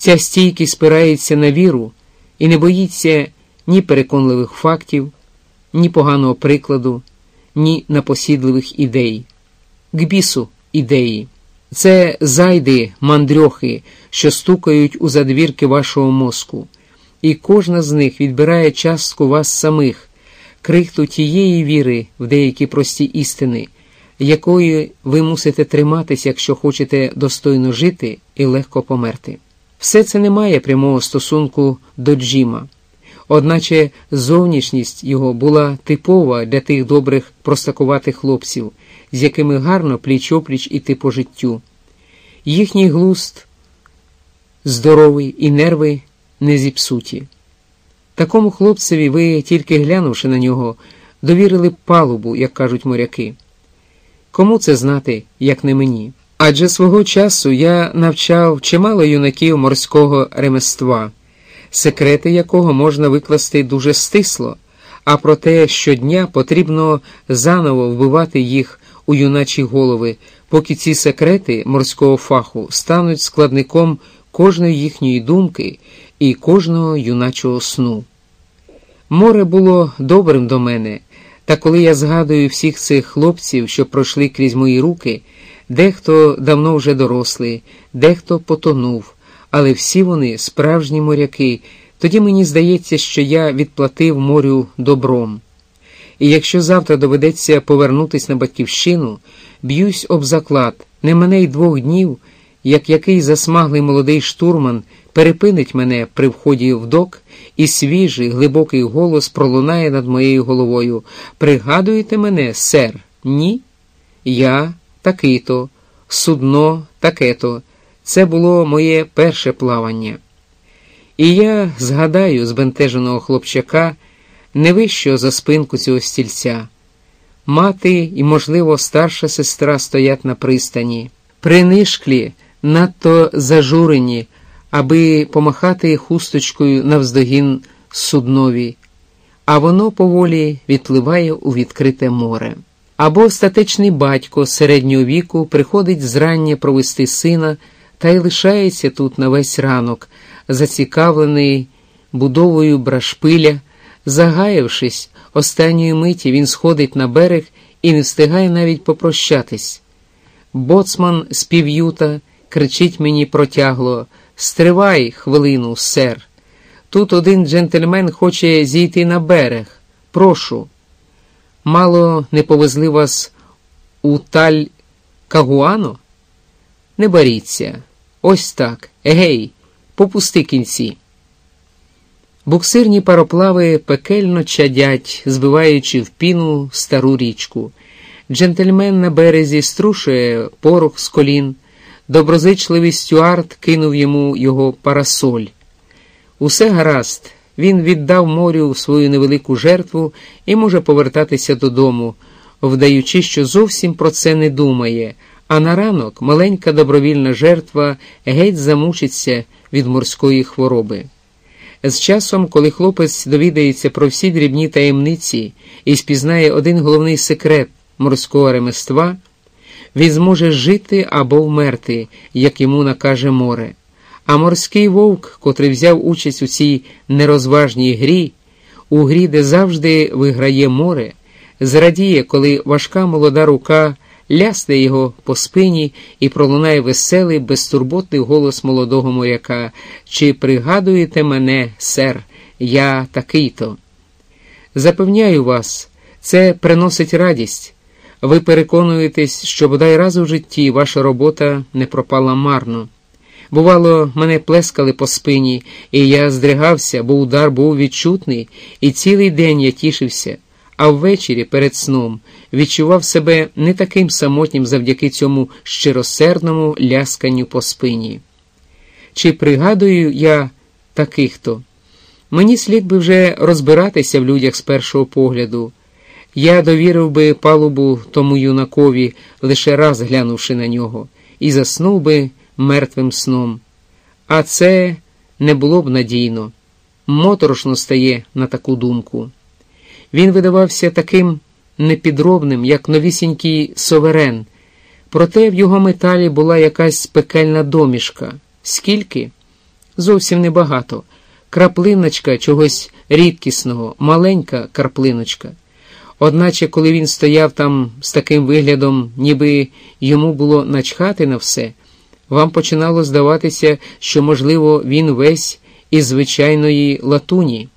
Ця стійкість спирається на віру і не боїться ні переконливих фактів, ні поганого прикладу, ні напосідливих ідей. К бісу ідеї. Це зайди, мандрьохи, що стукають у задвірки вашого мозку, і кожна з них відбирає частку вас самих, крихту тієї віри в деякі прості істини, якої ви мусите триматись, якщо хочете достойно жити і легко померти. Все це не має прямого стосунку до Джима, одначе зовнішність його була типова для тих добрих простакуватих хлопців, з якими гарно пліч опліч іти по життю. Їхній глуст здоровий і нерви не зіпсуті. Такому хлопцеві ви, тільки глянувши на нього, довірили палубу, як кажуть моряки. Кому це знати, як не мені? Адже свого часу я навчав чимало юнаків морського ремества, секрети якого можна викласти дуже стисло, а проте щодня потрібно заново вбивати їх у юначі голови, поки ці секрети морського фаху стануть складником кожної їхньої думки і кожного юначого сну. Море було добрим до мене, та коли я згадую всіх цих хлопців, що пройшли крізь мої руки, дехто давно вже дорослий, дехто потонув, але всі вони справжні моряки, тоді мені здається, що я відплатив морю добром. І якщо завтра доведеться повернутися на батьківщину, б'юсь об заклад, не мене й двох днів, як який засмаглий молодий штурман перепинить мене при вході в док, і свіжий, глибокий голос пролунає над моєю головою. Пригадуєте мене, сер? Ні? Я такий-то, судно таке-то. Це було моє перше плавання. І я згадаю збентеженого хлопчака не вищо за спинку цього стільця. Мати і, можливо, старша сестра стоять на пристані, принишклі, надто зажурені, аби помахати хусточкою навздогін суднові, а воно поволі відпливає у відкрите море. Або статечний батько середнього віку приходить зрання провести сина та й лишається тут на весь ранок, зацікавлений будовою брашпиля. Загаявшись, останньої миті він сходить на берег і не встигає навіть попрощатись. Боцман з пів'юта кричить мені протягло Стривай хвилину, сер. Тут один джентльмен хоче зійти на берег. Прошу. Мало не повезли вас у таль Кагуано? Не боріться. Ось так. Егей, попусти кінці. Буксирні пароплави пекельно чадять, збиваючи в піну стару річку. Джентльмен на березі струшує порох з колін. Доброзичливий стюард кинув йому його парасоль. Усе гаразд, він віддав морю свою невелику жертву і може повертатися додому, вдаючи, що зовсім про це не думає, а на ранок маленька добровільна жертва геть замучиться від морської хвороби. З часом, коли хлопець довідається про всі дрібні таємниці і спізнає один головний секрет морського ремества, він зможе жити або вмерти, як йому накаже море. А морський вовк, котрий взяв участь у цій нерозважній грі, у грі, де завжди виграє море, зрадіє, коли важка молода рука лясне його по спині і пролунає веселий, безтурботний голос молодого моряка. Чи пригадуєте мене, сер, я такий-то? Запевняю вас, це приносить радість. Ви переконуєтесь, що бодай раз у житті ваша робота не пропала марно. Бувало, мене плескали по спині, і я здригався, бо удар був відчутний, і цілий день я тішився а ввечері перед сном відчував себе не таким самотнім завдяки цьому щиросердному лясканню по спині. Чи пригадую я таких то? Мені слід би вже розбиратися в людях з першого погляду. Я довірив би палубу тому юнакові, лише раз глянувши на нього, і заснув би мертвим сном. А це не було б надійно, моторошно стає на таку думку. Він видавався таким непідробним, як новісінький Соверен, проте в його металі була якась пекельна домішка. Скільки? Зовсім небагато. Краплиночка чогось рідкісного, маленька краплиночка. Одначе, коли він стояв там з таким виглядом, ніби йому було начхати на все вам починало здаватися, що, можливо, він весь із звичайної латуні.